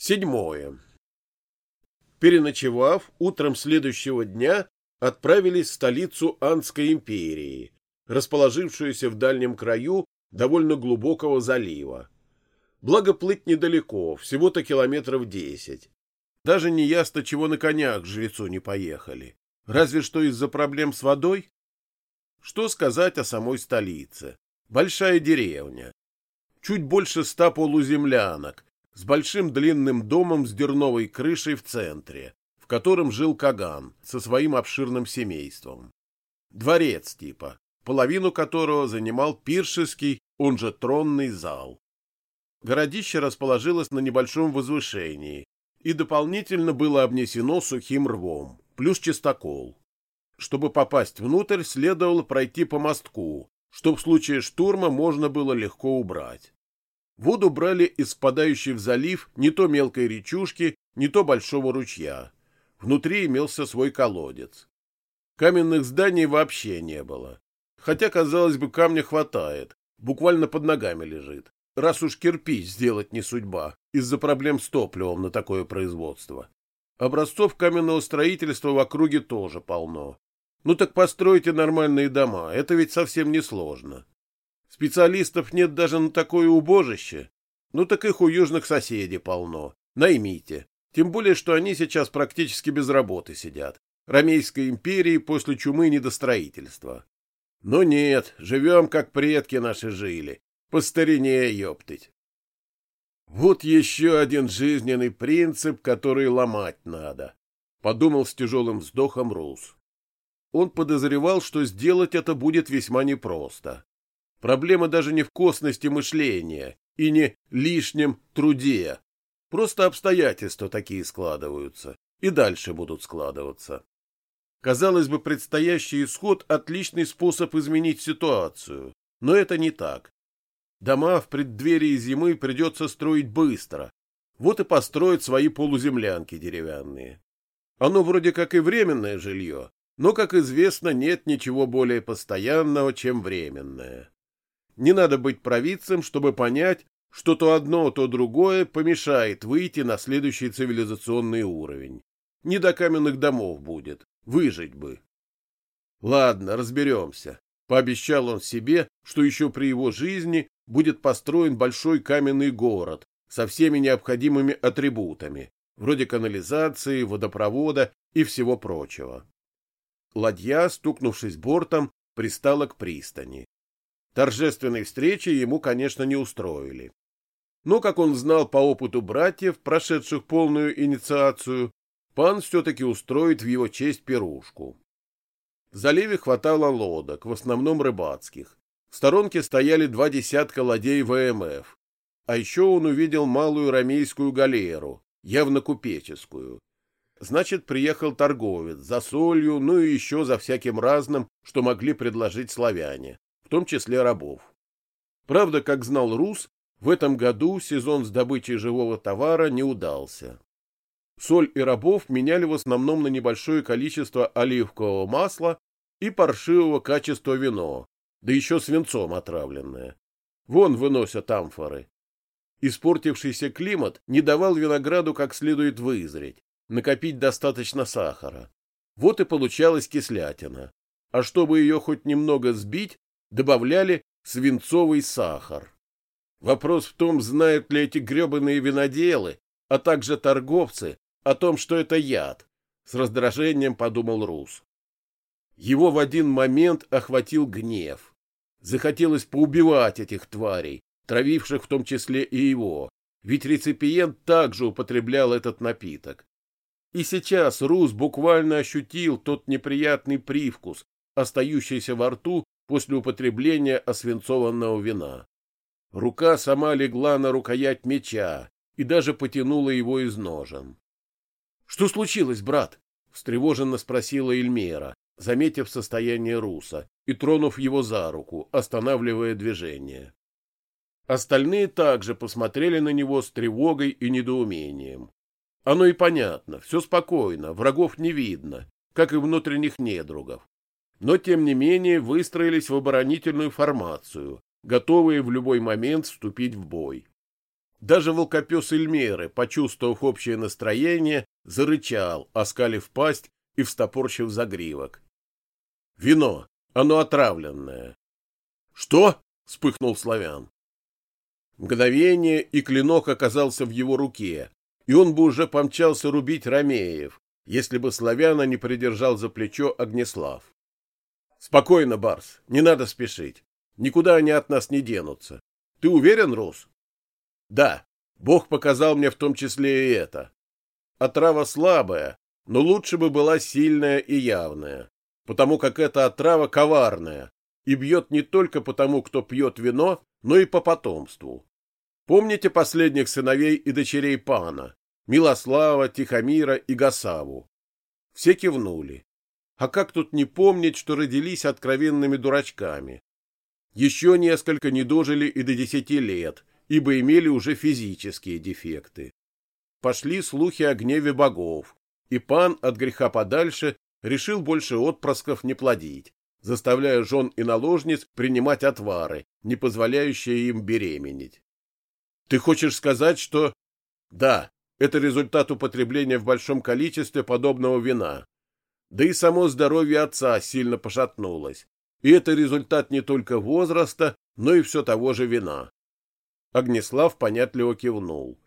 Седьмое. Переночевав, утром следующего дня отправились в столицу Анской империи, расположившуюся в дальнем краю довольно глубокого залива. Благо плыть недалеко, всего-то километров десять. Даже не ясно, чего на конях жрецу не поехали. Разве что из-за проблем с водой? Что сказать о самой столице? Большая деревня. Чуть больше ста полуземлянок, с большим длинным домом с дерновой крышей в центре, в котором жил Каган со своим обширным семейством. Дворец типа, половину которого занимал пиршеский, он же тронный зал. Городище расположилось на небольшом возвышении и дополнительно было обнесено сухим рвом, плюс чистокол. Чтобы попасть внутрь, следовало пройти по мостку, что в случае штурма можно было легко убрать. Воду брали из впадающей в залив не то мелкой речушки, не то большого ручья. Внутри имелся свой колодец. Каменных зданий вообще не было. Хотя, казалось бы, камня хватает, буквально под ногами лежит. Раз уж кирпич сделать не судьба, из-за проблем с топливом на такое производство. Образцов каменного строительства в округе тоже полно. Ну так постройте нормальные дома, это ведь совсем не сложно. Специалистов нет даже на такое убожище. Ну так их у южных соседей полно. Наймите. Тем более, что они сейчас практически без работы сидят. Ромейской империи после чумы недостроительства. Но нет, живем, как предки наши жили. По старине, ёптыть. Вот еще один жизненный принцип, который ломать надо, — подумал с тяжелым вздохом Рус. Он подозревал, что сделать это будет весьма непросто. Проблема даже не в косности мышления и не лишнем труде. Просто обстоятельства такие складываются и дальше будут складываться. Казалось бы, предстоящий исход – отличный способ изменить ситуацию, но это не так. Дома в преддверии зимы придется строить быстро, вот и построить свои полуземлянки деревянные. Оно вроде как и временное жилье, но, как известно, нет ничего более постоянного, чем временное. Не надо быть провидцем, чтобы понять, что то одно, то другое помешает выйти на следующий цивилизационный уровень. Не до каменных домов будет, выжить бы. Ладно, разберемся. Пообещал он себе, что еще при его жизни будет построен большой каменный город со всеми необходимыми атрибутами, вроде канализации, водопровода и всего прочего. Ладья, стукнувшись бортом, пристала к пристани. Торжественной встречи ему, конечно, не устроили. Но, как он знал по опыту братьев, прошедших полную инициацию, пан все-таки устроит в его честь пирушку. В заливе хватало лодок, в основном рыбацких. В сторонке стояли два десятка ладей ВМФ. А еще он увидел малую рамейскую галеру, явно купеческую. Значит, приехал торговец за солью, ну и еще за всяким разным, что могли предложить славяне в том числе рабов. Правда, как знал Рус, в этом году сезон с добычей живого товара не удался. Соль и рабов меняли в основном на небольшое количество оливкового масла и паршивого качества вино, да еще свинцом отравленное. Вон выносят амфоры. Испортившийся климат не давал винограду как следует вызреть, накопить достаточно сахара. Вот и получалась кислятина. А чтобы ее хоть немного сбить, добавляли свинцовый сахар. Вопрос в том, знают ли эти гребаные виноделы, а также торговцы, о том, что это яд, с раздражением подумал Рус. Его в один момент охватил гнев. Захотелось поубивать этих тварей, травивших в том числе и его, ведь реципиент также употреблял этот напиток. И сейчас Рус буквально ощутил тот неприятный привкус, остающийся во рту после употребления освинцованного вина. Рука сама легла на рукоять меча и даже потянула его из ножен. — Что случилось, брат? — встревоженно спросила Эльмера, заметив состояние Руса и тронув его за руку, останавливая движение. Остальные также посмотрели на него с тревогой и недоумением. Оно и понятно, все спокойно, врагов не видно, как и внутренних недругов но тем не менее выстроились в оборонительную формацию, готовые в любой момент вступить в бой. Даже волкопес Эльмеры, почувствовав общее настроение, зарычал, оскалив пасть и встопорчив загривок. Вино, оно отравленное. Что? вспыхнул славян. Мгновение, и клинок оказался в его руке, и он бы уже помчался рубить Ромеев, если бы славяна не придержал за плечо Огнеслав. Спокойно, Барс, не надо спешить. Никуда они от нас не денутся. Ты уверен, Рус? Да, Бог показал мне в том числе и это. Отрава слабая, но лучше бы была сильная и явная, потому как эта отрава коварная и бьет не только по тому, кто пьет вино, но и по потомству. Помните последних сыновей и дочерей пана, Милослава, Тихомира и Гасаву? Все кивнули. А как тут не помнить, что родились откровенными дурачками? Еще несколько не дожили и до десяти лет, ибо имели уже физические дефекты. Пошли слухи о гневе богов, и пан от греха подальше решил больше отпрысков не плодить, заставляя жен и наложниц принимать отвары, не позволяющие им беременеть. Ты хочешь сказать, что... Да, это результат употребления в большом количестве подобного вина. Да и само здоровье отца сильно пошатнулось. И это результат не только возраста, но и все того же вина. Огнеслав понятливо кивнул.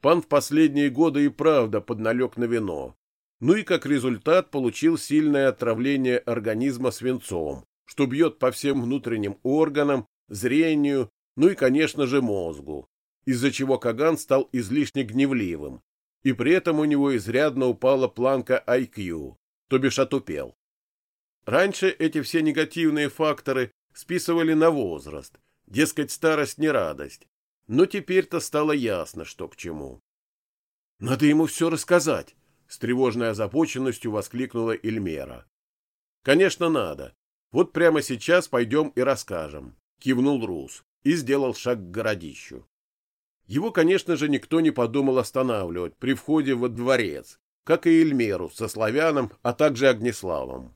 Пан в последние годы и правда подналег на вино. Ну и как результат получил сильное отравление организма свинцом, что бьет по всем внутренним органам, зрению, ну и, конечно же, мозгу, из-за чего Каган стал излишне гневливым, и при этом у него изрядно упала планка IQ, то бишь отупел. Раньше эти все негативные факторы списывали на возраст, Дескать, старость не радость. Но теперь-то стало ясно, что к чему. — Надо ему все рассказать, — с тревожной озабоченностью воскликнула Эльмера. — Конечно, надо. Вот прямо сейчас пойдем и расскажем, — кивнул Рус и сделал шаг к городищу. Его, конечно же, никто не подумал останавливать при входе во дворец, как и Эльмеру со славяном, а также Огнеславом.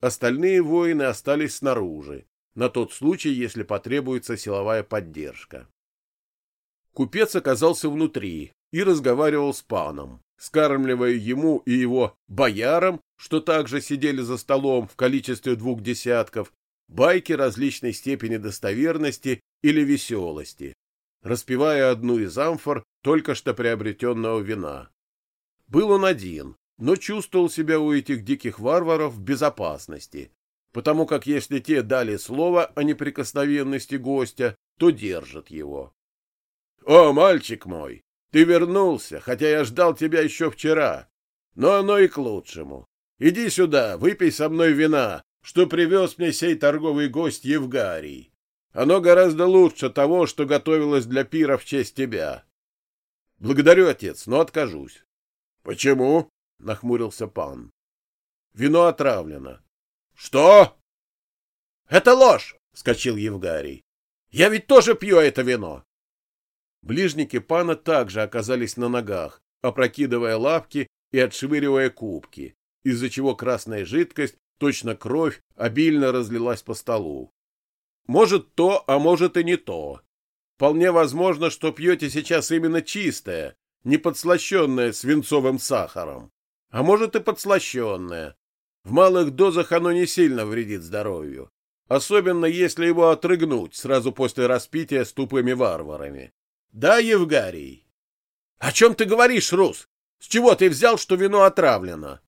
Остальные воины остались снаружи, на тот случай, если потребуется силовая поддержка. Купец оказался внутри и разговаривал с паном, скармливая ему и его боярам, что также сидели за столом в количестве двух десятков, байки различной степени достоверности или веселости, распивая одну из амфор только что приобретенного вина. Был он один, но чувствовал себя у этих диких варваров в безопасности, потому как если те дали слово о неприкосновенности гостя, то держат его. — О, мальчик мой, ты вернулся, хотя я ждал тебя еще вчера. Но оно и к лучшему. Иди сюда, выпей со мной вина, что привез мне сей торговый гость Евгарий. Оно гораздо лучше того, что готовилось для пира в честь тебя. — Благодарю, отец, но откажусь. — Почему? — нахмурился пан. — Вино отравлено. Что? Это ложь, вскочил Евгарий. Я ведь тоже пью это вино. Ближники пана также оказались на ногах, опрокидывая лапки и отшвыривая кубки, из-за чего красная жидкость, точно кровь, обильно разлилась по столу. Может то, а может и не то. Вполне возможно, что пьете сейчас именно чистое, не подслащенное свинцовым сахаром. А может и подслащенное, в малых дозах оно не сильно вредит здоровью, особенно если его отрыгнуть сразу после распития с тупыми варварами. Да, Евгарий? О чем ты говоришь, Рус? С чего ты взял, что вино отравлено?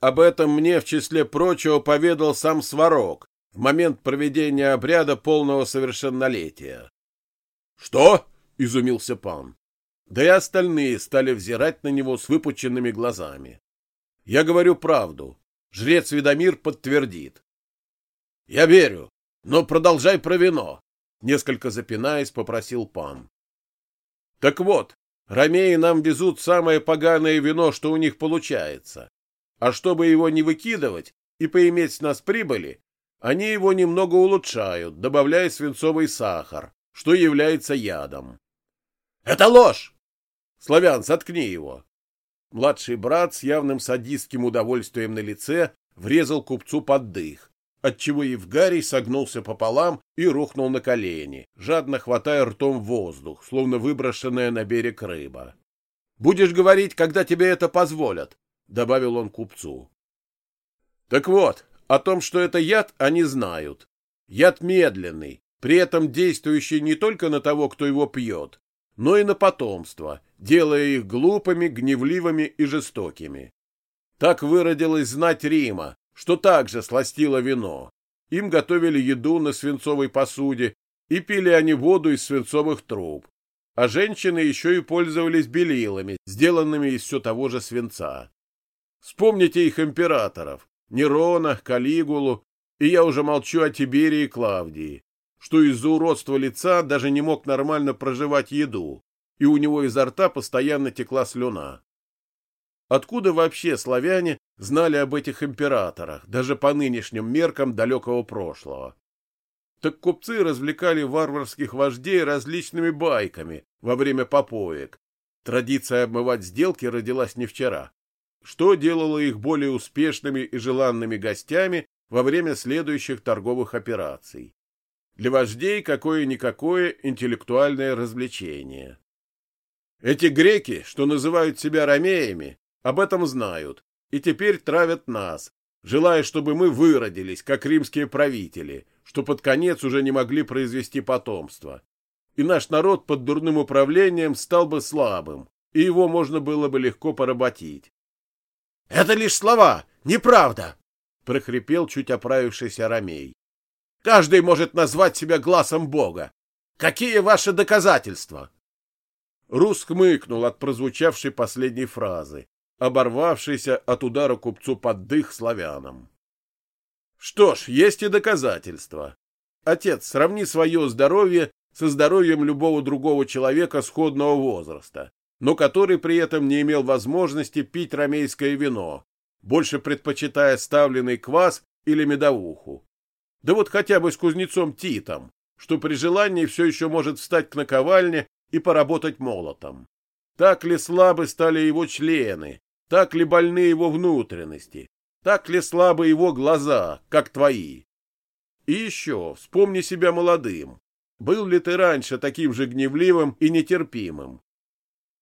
Об этом мне в числе прочего поведал сам Сварог в момент проведения обряда полного совершеннолетия. Что? изумился пан. Да и остальные стали взирать на него с выпученными глазами. Я говорю правду. Жрец Ведомир подтвердит. — Я верю, но продолжай про вино, — несколько запинаясь, попросил пан. — Так вот, ромеи нам везут самое поганое вино, что у них получается. А чтобы его не выкидывать и поиметь с нас прибыли, они его немного улучшают, добавляя свинцовый сахар, что является ядом. — Это ложь! Славян, заткни его! Младший брат с явным садистским удовольствием на лице врезал купцу под дых, отчего Евгарий согнулся пополам и рухнул на колени, жадно хватая ртом воздух, словно выброшенная на берег рыба. — Будешь говорить, когда тебе это позволят, — добавил он купцу. — Так вот, о том, что это яд, они знают. Яд медленный, при этом действующий не только на того, кто его пьет, но и на потомство, делая их глупыми, гневливыми и жестокими. Так выродилась знать Рима, что также сластило вино. Им готовили еду на свинцовой посуде, и пили они воду из свинцовых труб. А женщины еще и пользовались белилами, сделанными из все того же свинца. Вспомните их императоров, Нерона, Калигулу, и я уже молчу о Тиберии и Клавдии, что из-за уродства лица даже не мог нормально проживать еду, и у него изо рта постоянно текла слюна. Откуда вообще славяне знали об этих императорах, даже по нынешним меркам далекого прошлого? Так купцы развлекали варварских вождей различными байками во время попоек. Традиция обмывать сделки родилась не вчера. Что делало их более успешными и желанными гостями во время следующих торговых операций? Для вождей какое-никакое интеллектуальное развлечение. Эти греки, что называют себя ромеями, об этом знают и теперь травят нас, желая, чтобы мы выродились, как римские правители, что под конец уже не могли произвести потомство. И наш народ под дурным управлением стал бы слабым, и его можно было бы легко поработить. — Это лишь слова, неправда! — прохрипел чуть оправившийся Ромей. — Каждый может назвать себя глазом Бога. Какие ваши доказательства? Рус хмыкнул от прозвучавшей последней фразы оборвавшийся от удара купцу под дых славянам. Что ж, есть и доказательства. Отец, сравни свое здоровье со здоровьем любого другого человека сходного возраста, но который при этом не имел возможности пить ромейское вино, больше предпочитая ставленный квас или медовуху. Да вот хотя бы с кузнецом Титом, что при желании все еще может встать к наковальне и поработать молотом. Так ли слабы стали его члены, так ли больны его внутренности? Так ли слабы его глаза, как твои? И еще, вспомни себя молодым. Был ли ты раньше таким же гневливым и нетерпимым?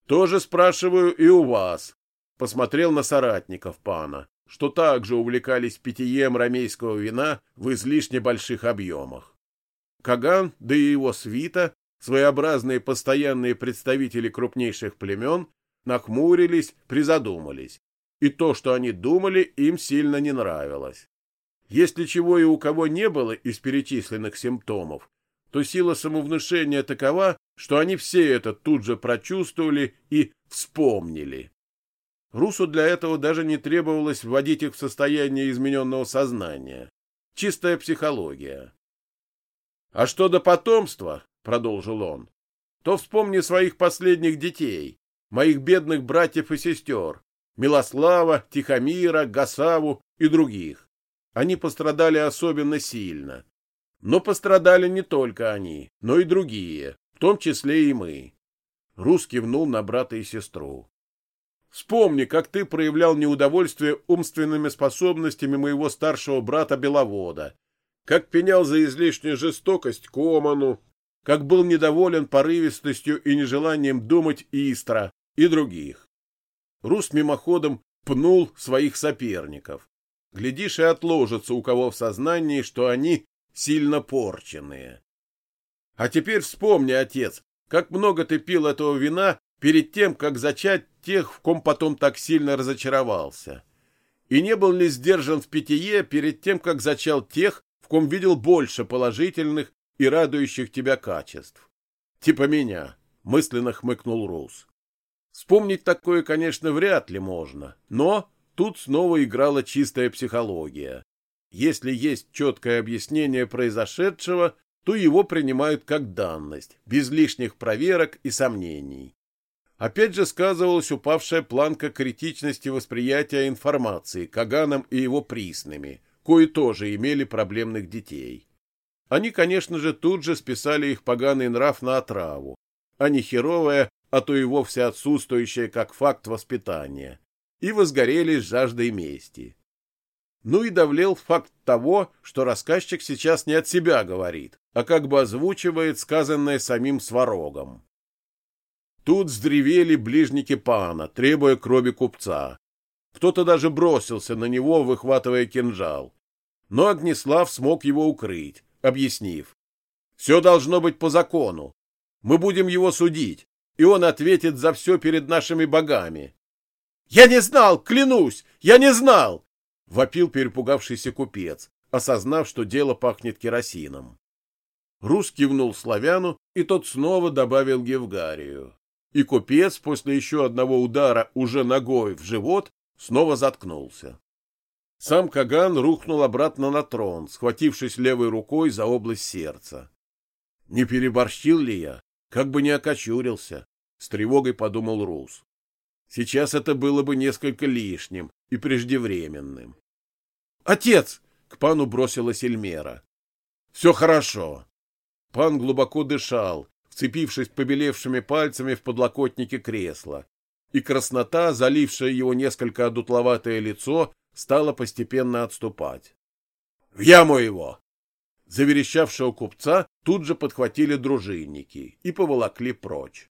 Тоже спрашиваю и у вас. Посмотрел на соратников пана, что также увлекались питьем ромейского вина в излишне больших объемах. Каган, да и его свита, своеобразные постоянные представители крупнейших племен, нахмурились, призадумались. И то, что они думали, им сильно не нравилось. Если чего и у кого не было из перечисленных симптомов, то сила самовнушения такова, что они все это тут же прочувствовали и вспомнили. Русу для этого даже не требовалось вводить их в состояние измененного сознания. Чистая психология. «А что до потомства?» — продолжил он. «То вспомни своих последних детей, моих бедных братьев и сестер, Милослава, Тихомира, Гасаву и других. Они пострадали особенно сильно. Но пострадали не только они, но и другие, в том числе и мы. Рус кивнул на брата и сестру. Вспомни, как ты проявлял неудовольствие умственными способностями моего старшего брата Беловода, как пенял за излишнюю жестокость Коману, как был недоволен порывистостью и нежеланием думать Истра, и других. Рус мимоходом пнул своих соперников. Глядишь, и отложится у кого в сознании, что они сильно порченные. А теперь вспомни, отец, как много ты пил этого вина перед тем, как зачать тех, в ком потом так сильно разочаровался. И не был ли сдержан в питье перед тем, как зачал тех, в ком видел больше положительных и радующих тебя качеств? Типа меня, мысленно хмыкнул Рус. Вспомнить такое, конечно, вряд ли можно, но тут снова играла чистая психология. Если есть четкое объяснение произошедшего, то его принимают как данность, без лишних проверок и сомнений. Опять же сказывалась упавшая планка критичности восприятия информации Каганом и его присными, кои тоже имели проблемных детей. Они, конечно же, тут же списали их поганый нрав на отраву, а не херовое, а то и вовсе отсутствующее как факт воспитания, и возгорели с жаждой мести. Ну и давлел факт того, что рассказчик сейчас не от себя говорит, а как бы озвучивает сказанное самим сварогом. Тут вздревели ближники пана, требуя крови купца. Кто-то даже бросился на него, выхватывая кинжал. Но Огнеслав смог его укрыть, объяснив. «Все должно быть по закону. Мы будем его судить, и он ответит за все перед нашими богами». «Я не знал, клянусь, я не знал!» — вопил перепугавшийся купец, осознав, что дело пахнет керосином. Рус кивнул славяну, и тот снова добавил Гевгарию. И купец после еще одного удара уже ногой в живот снова заткнулся. Сам Каган рухнул обратно на трон, схватившись левой рукой за область сердца. Не переборщил ли я? Как бы не окочурился, с тревогой подумал Рус. Сейчас это было бы несколько лишним и преждевременным. Отец, к пану бросилась Эльмера. Все хорошо. Пан глубоко дышал, вцепившись побелевшими пальцами в подлокотники кресла, и краснота, залившая его несколько одутловатое лицо, стала постепенно отступать. «В яму его!» Заверещавшего купца тут же подхватили дружинники и поволокли прочь.